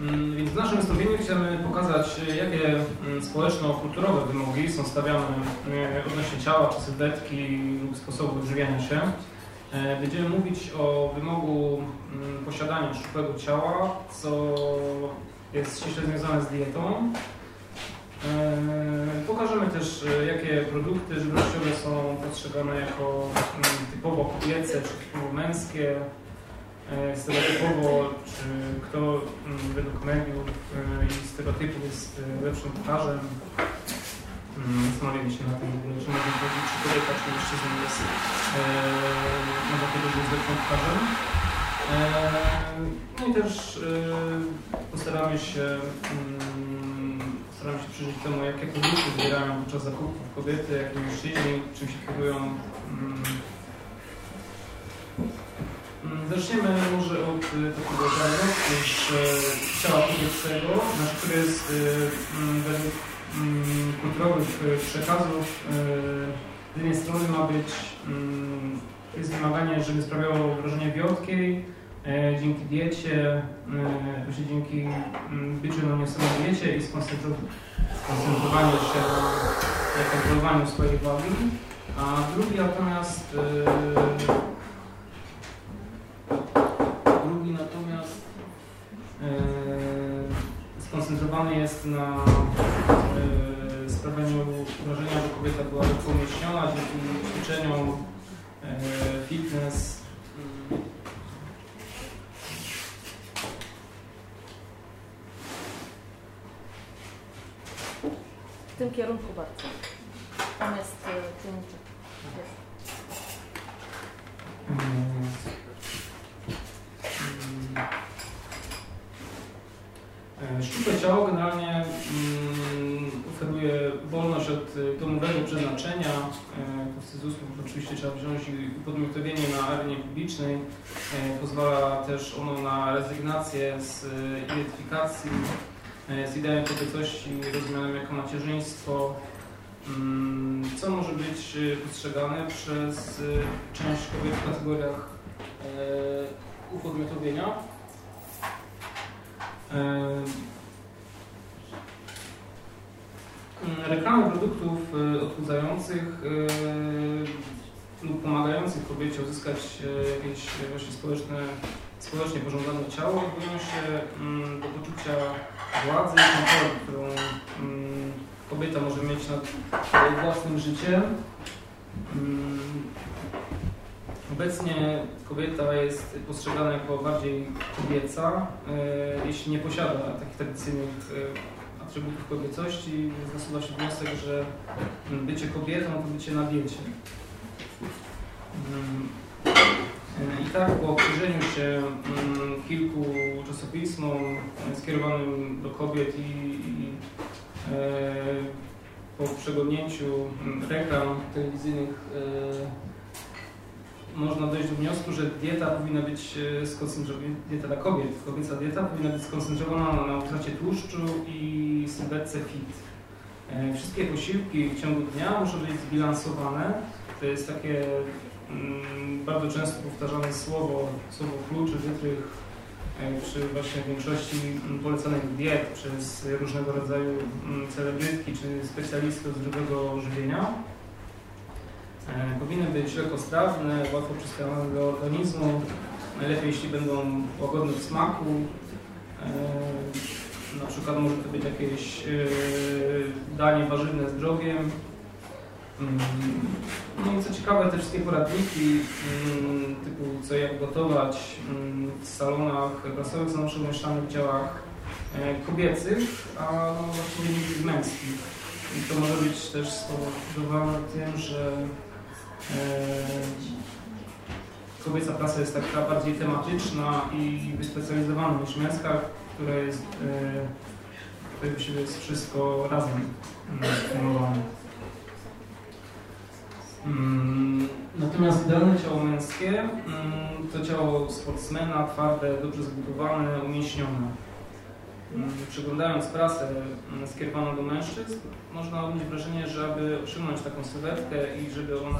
Mm, więc w naszym wystąpieniu chcemy pokazać, jakie mm, społeczno-kulturowe wymogi są stawiane e, odnośnie ciała czy sylwetki lub sposobu odżywiania się. E, będziemy mówić o wymogu mm, posiadania szczupłego ciała, co jest ściśle związane z dietą. E, pokażemy też, jakie produkty żywnościowe są postrzegane jako typowo kobiece czy typowo męskie, E, stereotypowo, czy kto mm, według mediów e, i stereotypów jest e, lepszym kucharzem. Mm, zastanawiamy się na tym, czy można powiedzieć, czy kobieta, czy mężczyzna jest, można że jest lepszym kucharzem. No i też postaramy się, mm, postaramy się przyjrzeć temu, jakie produkty zbierają podczas zakupów kobiety, jak mężczyźni, czym się kierują zaczniemy może od y, takiego diagnozy ciała kobiecego, znaczy, który jest y, mm, według mm, kulturowych y, przekazów z jednej strony ma być jest wymaganie, żeby sprawiało wrażenie wiotkiej, e, dzięki diecie, właśnie dzięki byciu na niesamej diecie i skoncentrowaniu się na kontrolowaniu swojej wagi, a drugi natomiast jest na e, sprawianiu wrażenia, że kobieta była umieśniona dzięki ćwiczeniom e, fitness. W tym kierunku bardzo. Tam jest kierunczek. E, szczupłe ciało generalnie mm, oferuje wolność od e, domowego przeznaczenia. E, z usług oczywiście trzeba wziąć podmiotowienie na arenie publicznej. Pozwala też ono na rezygnację z identyfikacji z ideą kobiecości rozumianym jako macierzyństwo, mm, co może być postrzegane przez część kobiet w kategoriach upodmiotowienia. Reklamy produktów e, odchudzających e, lub pomagających kobiecie uzyskać e, jakieś właśnie społeczne, społecznie pożądane ciało odwołują się do poczucia władzy i kontroli, którą kobieta może mieć nad własnym życiem. Obecnie kobieta jest postrzegana jako bardziej kobieca, e, jeśli nie posiada takich tradycyjnych e, atrybutów kobiecości, nasuwa się wniosek, że bycie kobietą to bycie na diecie. Mm, e, I tak po przyjrzeniu się mm, kilku czasopismom skierowanym do kobiet i, i po przeglądnięciu mm, reklam telewizyjnych można dojść do wniosku, że dieta powinna być e, skoncentrowana, dieta dla kobiet, kobieca dieta powinna być skoncentrowana na utracie tłuszczu i sylwetce fit. E, wszystkie posiłki w ciągu dnia muszą być zbilansowane. To jest takie bardzo często powtarzane słowo, słowo kluczy, wytrych e, przy właśnie większości mm, polecanych diet przez różnego rodzaju mm, celebrytki czy specjalistów zdrowego żywienia. E, powinny być lekkostrawne, łatwo przyswajalne do organizmu, najlepiej jeśli będą łagodne w smaku. E, na przykład może to być jakieś e, danie warzywne z drogiem. Mm, no i co ciekawe, te wszystkie poradniki mm, typu co jak gotować mm, w salonach prasowych są umieszczane w działach kobiecych, a właściwie nie męskich. I to może być też spowodowane tym, że Kobieca prasa jest taka bardziej tematyczna i wyspecjalizowana niż męska, która jest, tutaj właściwie jest wszystko razem filmowane. Mm, natomiast idealne ciało męskie mm, to ciało sportsmena, twarde, dobrze zbudowane, umięśnione. Mm, przeglądając prasę skierowaną do mężczyzn, można odnieść wrażenie, że aby osiągnąć taką sylwetkę i żeby ona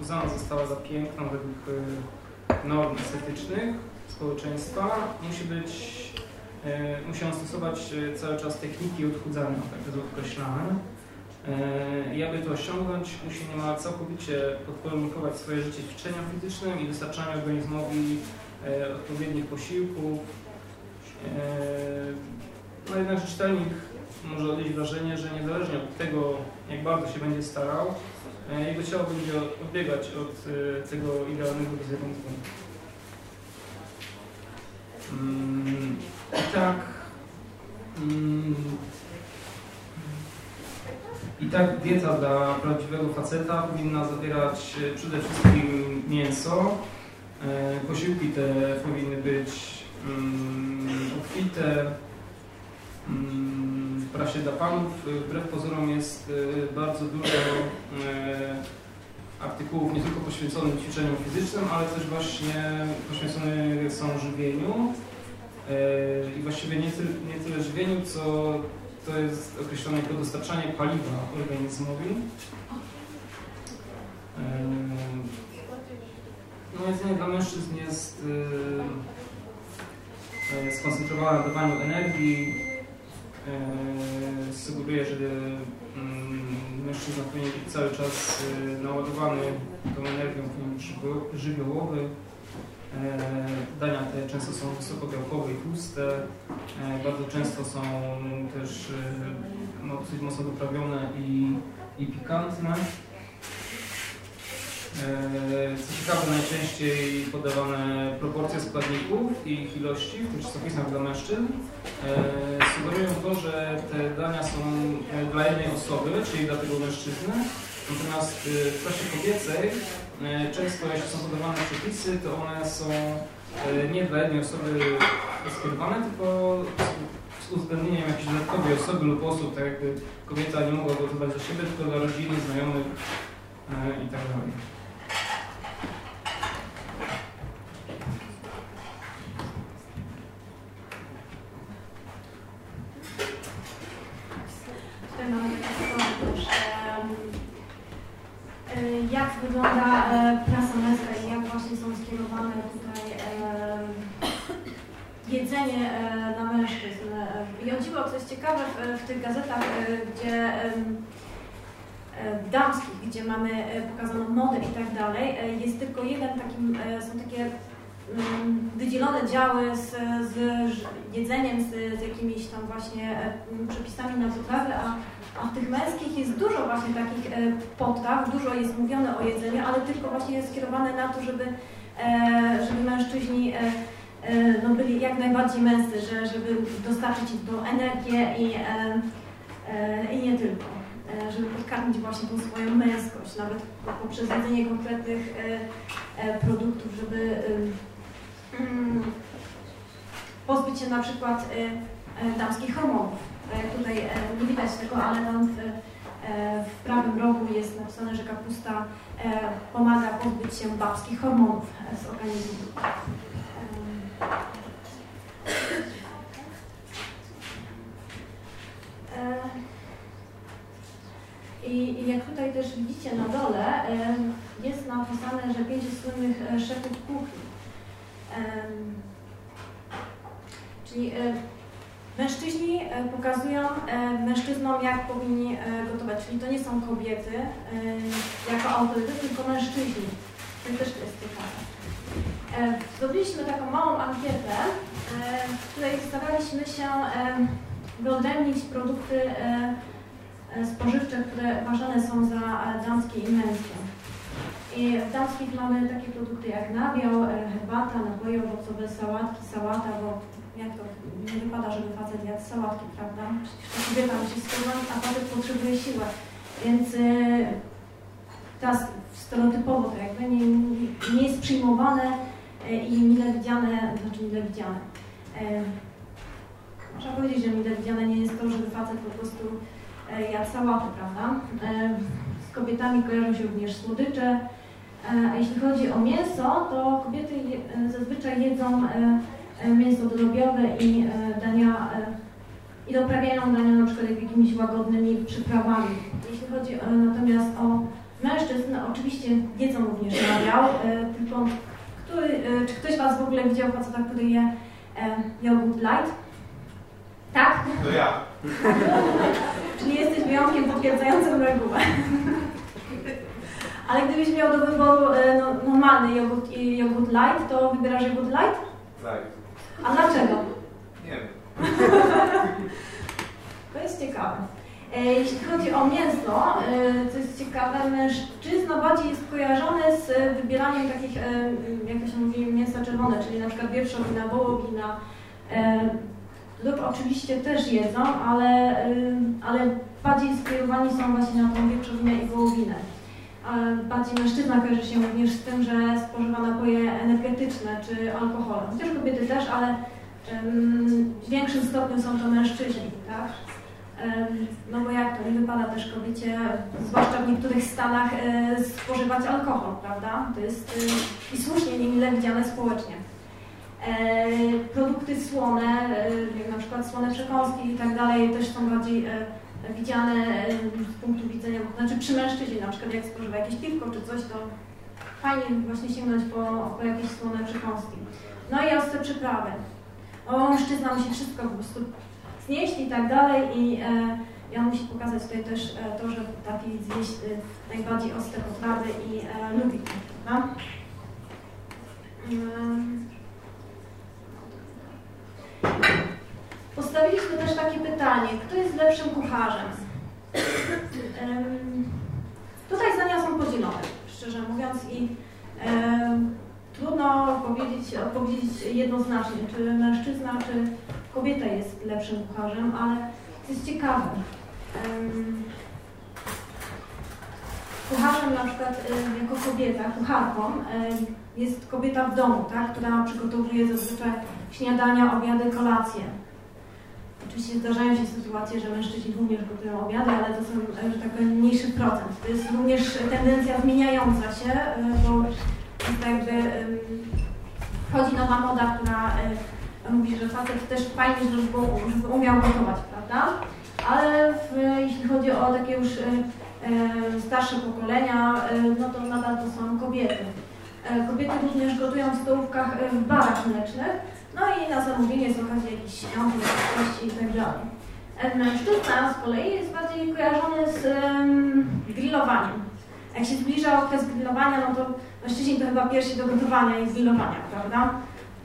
uznana została za piękną według y, norm estetycznych społeczeństwa, musi być musiałem stosować cały czas techniki odchudzania, tak jest. I aby to osiągnąć, musi niemal całkowicie podporządkować swoje życie ćwiczeniom fizycznym i dostarczaniu organizmowi odpowiednich posiłków. No jednak czytelnik może odnieść wrażenie, że niezależnie od tego, jak bardzo się będzie starał, e, jego ciało będzie odbiegać od e, tego idealnego wizerunku. Mm, I tak, mm, i tak dieta dla prawdziwego faceta powinna zawierać e, przede wszystkim mięso. Posiłki te powinny być mm, obfite, w prasie dla panów y, wbrew pozorom jest bardzo dużo artykułów nie tylko poświęconych ćwiczeniom fizycznym, ale też właśnie poświęconych są żywieniu i właściwie nie, ty, nie tyle żywieniu, co to jest określone jako dostarczanie paliwa organizmowi. No jedzenie dla mężczyzn jest skoncentrowane na dawaniu energii, E, sugeruje, że mm, mężczyzna powinien być cały czas e, naładowany tą energią, powinien być żywiołowy. E, dania te często są wysokobiałkowe i tłuste, bardzo często są też dosyć mocno doprawione i, i pikantne. E, co ciekawe, najczęściej podawane proporcje składników i ich ilości w tych czasopismach dla mężczyzn e, sugerują to, że te dania są e, dla jednej osoby, czyli dla tego mężczyzny. Natomiast w klasie kobiecej często jeśli są podawane przepisy, to one są nie dla jednej osoby skierowane, tylko z uwzględnieniem jakiejś dodatkowej osoby lub osób, tak jakby kobieta nie mogła gotować za siebie, tylko dla rodziny, znajomych i tak dalej. jak wygląda e, prasa męska i jak właśnie są skierowane tutaj e, jedzenie e, na mężczyzn. I o dziwo, co jest ciekawe w, w tych gazetach, gdzie damskich, gdzie mamy pokazaną modę i tak dalej, jest tylko jeden taki, są takie mm, wydzielone działy z, z jedzeniem, z, z jakimiś tam właśnie przepisami na potrawy, a a w tych męskich jest dużo właśnie takich e, potraw, dużo jest mówione o jedzeniu, ale tylko właśnie jest skierowane na to, żeby, e, żeby mężczyźni e, no, byli jak najbardziej męscy, że, żeby dostarczyć im tą energię i, i nie tylko. Żeby podkarmić właśnie tą swoją męskość, nawet poprzez jedzenie konkretnych produktów, żeby mm, pozbyć się na przykład damskich hormonów. Tutaj e, nie widać tego, ale tam w, e, w prawym rogu jest napisane, że kapusta e, pomaga pozbyć się babskich hormonów z organizmu. I jak tutaj też widzicie na dole, jest napisane, że pięć słynnych szefów kuchni. Czyli Mężczyźni e, pokazują e, mężczyznom, jak powinni e, gotować, czyli to nie są kobiety jako autorytet, tylko mężczyźni. To też jest ciekawe. Zrobiliśmy taką małą ankietę, w której staraliśmy się wyodrębnić produkty spożywcze, które uważane są za damskie i męskie. I w damskich mamy takie produkty jak nabiał, herbata, napoje owocowe, sałatki, sałata, bo jak to nie wypada, żeby facet jadł sałatki, prawda? Przecież ta kobieta musi a facet potrzebuje siłę. Więc yy, teraz stereotypowo to jakby nie, nie jest przyjmowane i mile widziane, znaczy mile widziane. Yy, można powiedzieć, że mile widziane nie jest to, żeby facet po prostu yy, jadł sałaty, prawda? Yy, z kobietami kojarzą się również słodycze, a jeśli chodzi o mięso, to kobiety zazwyczaj jedzą E, mięso drobiowe i e, dania e, i doprawiają dania na przykład jakimiś łagodnymi przyprawami. Jeśli chodzi natomiast o mężczyzn, oczywiście jedzą również nabiał, tylko który, czy ktoś Was w ogóle widział faceta, który je jogurt light? Tak? To ja. Czyli jesteś wyjątkiem potwierdzającym regułę. Ale gdybyś miał do wyboru e, no, normalny jogurt i jogurt light, to wybierasz jogurt light? Tak. A dlaczego? Nie wiem. To jest ciekawe. E, Jeśli chodzi o mięso, e, co jest ciekawe, mężczyzna bardziej jest kojarzony z wybieraniem takich, jak to się mówi, mięsa czerwone, czyli na przykład wieprzowina, wołowina. Lub oczywiście też jedzą, ale, ale bardziej skierowani są właśnie na tą wieprzowinę i wołowinę. Bardziej mężczyzna kojarzy się również z tym, że spożywa napoje energetyczne czy alkohol. Chociaż kobiety też, ale w większym stopniu są to mężczyźni, tak? No bo jak to, nie wypada też kobiecie, zwłaszcza w niektórych stanach, e, spożywać alkohol, prawda? To jest e, i słusznie niemile widziane społecznie. E, Produkty słone, e, jak na przykład słone przekąski i tak dalej, też są bardziej e, widziane e, z punktu widzenia, znaczy przy mężczyźnie, na przykład jak spożywa jakieś piwko czy coś, to fajnie właśnie sięgnąć po, po jakieś słone przekąski. No i ostre przyprawy. O, mężczyzna musi wszystko po prostu znieść i tak dalej i e, ja musi pokazać tutaj też e, to, że potrafi zjeść e, najbardziej ostre potrawy i e, lubi prawda? Mm. Postawiliśmy też takie pytanie, kto jest lepszym kucharzem? Em, Tutaj zdania są podzielone, szczerze mówiąc, i trudno powiedzieć, odpowiedzieć jednoznacznie, czy mężczyzna, czy kobieta jest lepszym kucharzem, ale to jest ciekawe. Em, Kucharzem na przykład em, jako kobieta, kucharką em, jest kobieta w domu, tak, która przygotowuje zazwyczaj śniadania, obiady, kolacje. Oczywiście zdarzają się sytuacje, że mężczyźni również gotują obiady, ale to są, e, że tak powiem, mniejszy procent. To jest również tendencja zmieniająca się, e, bo jakby wchodzi nowa moda, która e, mówi, że facet też fajnie, żeby, żeby umiał gotować, prawda? Ale w, jeśli chodzi o takie już starsze pokolenia, no to nadal to są kobiety. Kobiety również gotują w stołówkach w barach mlecznych, no i na zamówienie z okazji jakichś świąt, uroczystości i tak dalej. Mężczyzna z kolei jest bardziej kojarzony z em, grillowaniem. Jak się zbliża okres grillowania, no to mężczyźni to chyba pierwsi do gotowania i grillowania, prawda?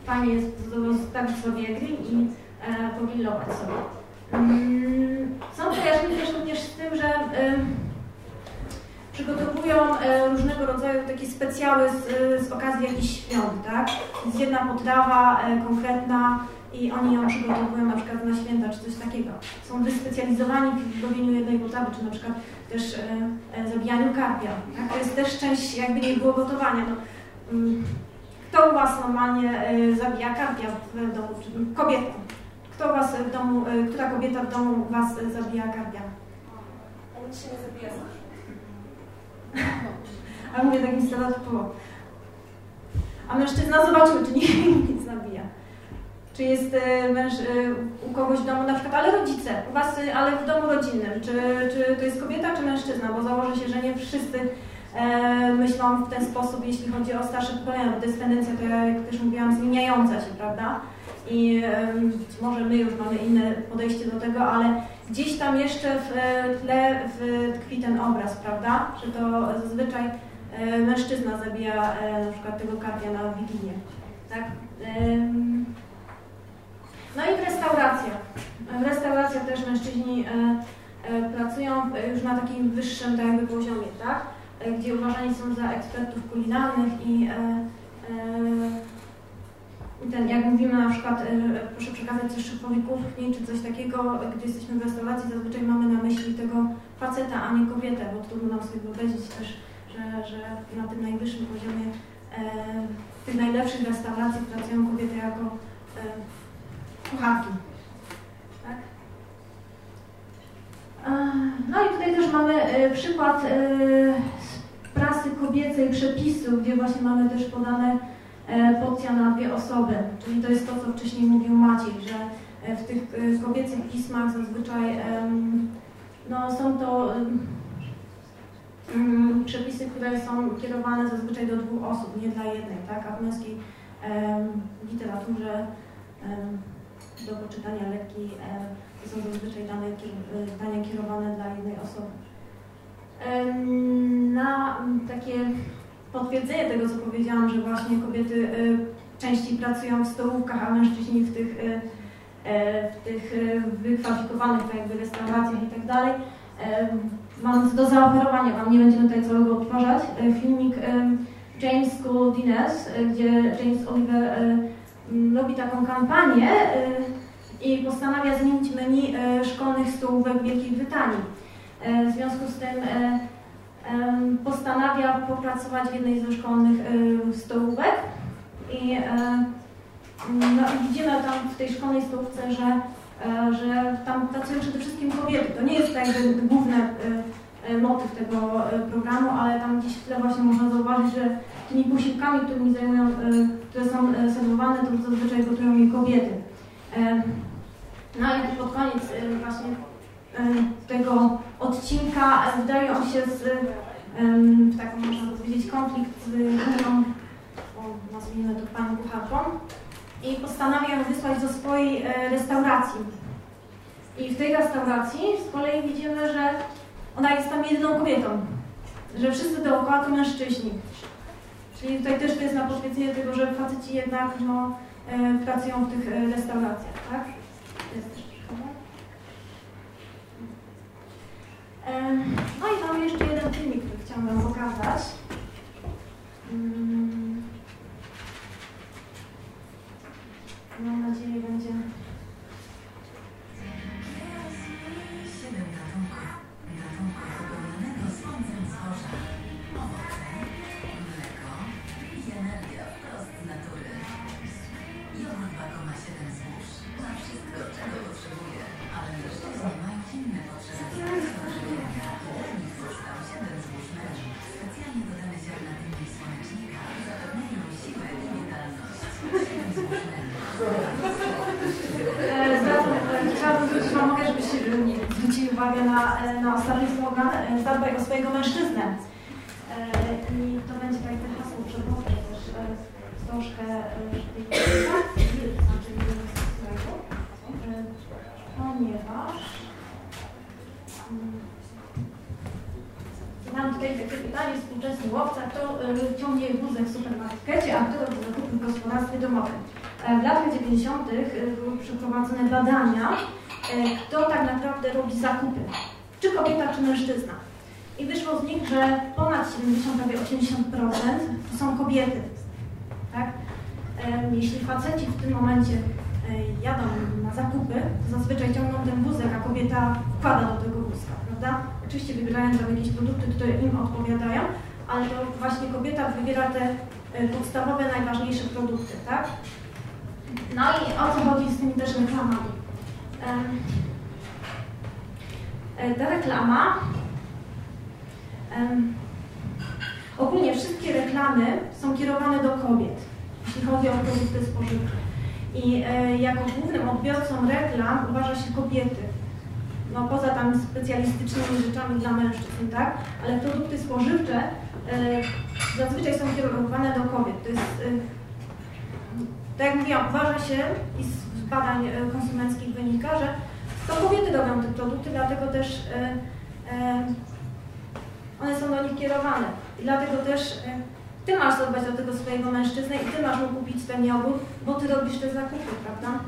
Fajnie jest zostawić sobie grill i e, pogrillować sobie. Mm, Są kojarzeni też również z tym, że przygotowują e, różnego rodzaju takie specjały z, z okazji jakichś świąt, tak? Jest jedna potrawa e, konkretna i oni ją przygotowują na przykład na święta czy coś takiego. Są wyspecjalizowani w robieniu jednej potrawy, czy na przykład też e, e, zabijaniu karpia. Tak? To jest też część jakby nie było gotowania. No, mm, kto u Was normalnie e, zabija karpia w domu? Kobieta? Kto Was w domu, e, która kobieta w domu Was e, zabija karpia? On się nie zabija. A mówię takim stereotypowo. A mężczyzna, zobaczmy, czy nie, nie zabija. Czy jest e, męż, e, u kogoś w domu, na przykład, ale rodzice, u was, e, ale w domu rodzinnym, czy, czy to jest kobieta, czy mężczyzna? Bo założę się, że nie wszyscy e, myślą w ten sposób, jeśli chodzi o starsze pokolenia, bo to jest tendencja, to ja, jak też mówiłam, zmieniająca się, prawda? I e, być może my już mamy inne podejście do tego, ale gdzieś tam jeszcze w tle tkwi ten obraz, prawda? Że to zazwyczaj e, mężczyzna zabija e, na przykład tego karpia na Wigilię. Tak? No i w restauracjach. W restauracjach też mężczyźni e, pracują już na takim wyższym tak jakby poziomie, tak? Gdzie uważani są za ekspertów kulinarnych i ten, jak mówimy na przykład, e, proszę przekazać coś szefowi kuchni czy coś takiego, gdy jesteśmy w restauracji, zazwyczaj mamy na myśli tego faceta, a nie kobietę, bo trudno nam sobie wyobrazić też, że, że na tym najwyższym poziomie e, w tych najlepszych restauracji pracują kobiety jako e, kucharki. Tak? No i tutaj też mamy e, przykład z prasy kobiecej przepisu, gdzie właśnie mamy też podane porcja na dwie osoby. Czyli to jest to, co wcześniej mówił Maciej, że e, w tych e, kobiecych pismach zazwyczaj no, są to mm, przepisy, które są kierowane zazwyczaj do dwóch osób, nie dla jednej, tak? A w męskiej literaturze do poczytania lekki. Są zazwyczaj dane, dania kierowane dla jednej osoby. Na takie potwierdzenie tego, co powiedziałam, że właśnie kobiety częściej pracują w stołówkach, a mężczyźni w tych, w tych wykwalifikowanych tak jakby restauracjach i tak dalej. Mam do zaoferowania Wam, nie będziemy tutaj całego odtwarzać, filmik James School Dinners, gdzie James Oliver robi taką kampanię i postanawia zmienić menu szkolnych stołówek Wielkiej Brytanii. W związku z tym postanawia popracować w jednej ze szkolnych stołówek i no, widzimy tam w tej szkolnej stołówce, że, że tam pracują przede wszystkim kobiety. To nie jest tak jakby główny motyw tego programu, ale tam gdzieś w tle właśnie można zauważyć, że tymi posiłkami, którymi zajmują, które są serwowane, to zazwyczaj gotują je kobiety. No i pod koniec właśnie tego odcinka wdaje on się z, w taką można powiedzieć, konflikt z inną, nazwijmy to panią kucharką i postanawia wysłać do swojej restauracji. I w tej restauracji z kolei widzimy, że ona jest tam jedyną kobietą, że wszyscy dookoła to mężczyźni. Czyli tutaj też to jest na potwierdzenie tego, że faceci jednak no, pracują w tych restauracjach, uwagę na, na ostatni slogan zadbaj o swojego mężczyznę. I to będzie tak jakby hasło przewodnie też troszkę ponieważ mam tutaj takie pytanie, współczesny łowca, kto ciągnie wózek w supermarkecie, a kto robi zakupy w gospodarstwie domowym. W latach 90. były przeprowadzone badania, kto tak naprawdę robi zakupy, czy kobieta, czy mężczyzna. I wyszło z nich, że ponad 70, prawie 80% to są kobiety. Tak? Jeśli faceci w tym momencie jadą na zakupy, to zazwyczaj ciągną ten wózek, a kobieta wkłada do tego wózka, prawda? Oczywiście wybierają tam jakieś produkty, które im odpowiadają, ale to właśnie kobieta wybiera te podstawowe, najważniejsze produkty, tak? No i o co chodzi z tymi też reklamami? Ta reklama ogólnie wszystkie reklamy są kierowane do kobiet, jeśli chodzi o produkty spożywcze. I e, jako głównym odbiorcą reklam uważa się kobiety. No poza tam specjalistycznymi rzeczami dla mężczyzn, tak? Ale produkty spożywcze e, zazwyczaj są kierowane do kobiet. To jest, e, tak jak mówiłam, uważa się i badań konsumenckich wynika, że to kobiety robią te produkty, dlatego też one są do nich kierowane. I dlatego też ty masz zadbać o tego swojego mężczyznę i ty masz mu kupić ten jogurt, bo ty robisz te zakupy, prawda?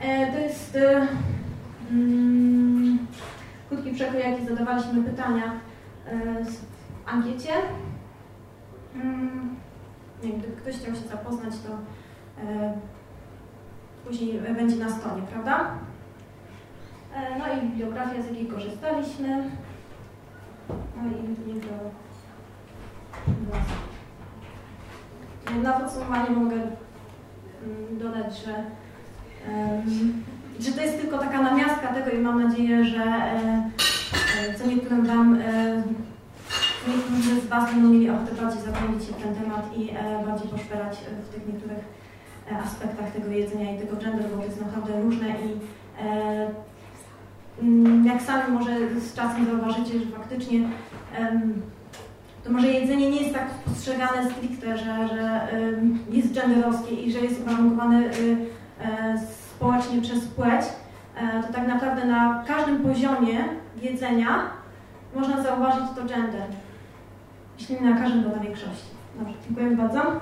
E, to jest e, mm, krótki przekrój, jaki zadawaliśmy pytania e, w ankiecie. Mm, nie gdyby ktoś chciał się zapoznać, to e, później będzie na stronie, prawda? E, no i bibliografia, z jakiej korzystaliśmy. No i jego Na podsumowanie mogę mm, dodać, że, że to jest tylko taka namiastka tego i mam nadzieję, że e, co niektórym Wam, niektórzy z Was będą mieli ochotę bardziej zagłębić się w ten temat i e, bardziej poszperać e, w tych niektórych e, aspektach tego jedzenia i tego gender, bo to jest naprawdę różne i mm, jak sami może z czasem zauważycie, że faktycznie to może jedzenie nie jest tak postrzegane stricte, że, że jest genderowskie i że jest uwarunkowane y, społecznie przez płeć, to tak naprawdę na każdym poziomie jedzenia można zauważyć to gender. Jeśli nie na każdym, to na większości. Dobrze, dziękujemy bardzo.